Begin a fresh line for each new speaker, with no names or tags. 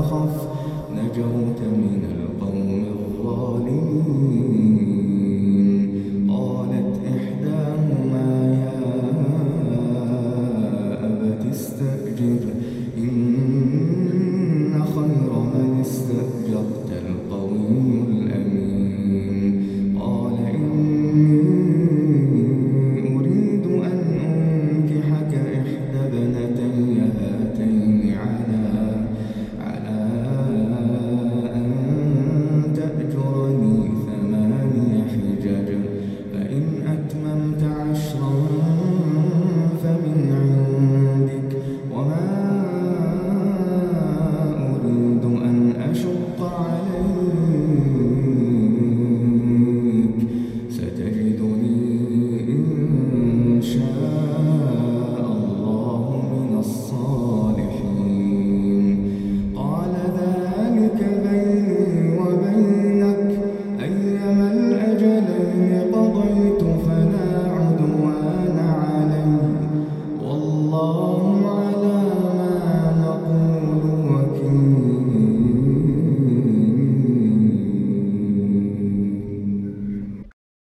أخف نجوت من القوم الظالمين.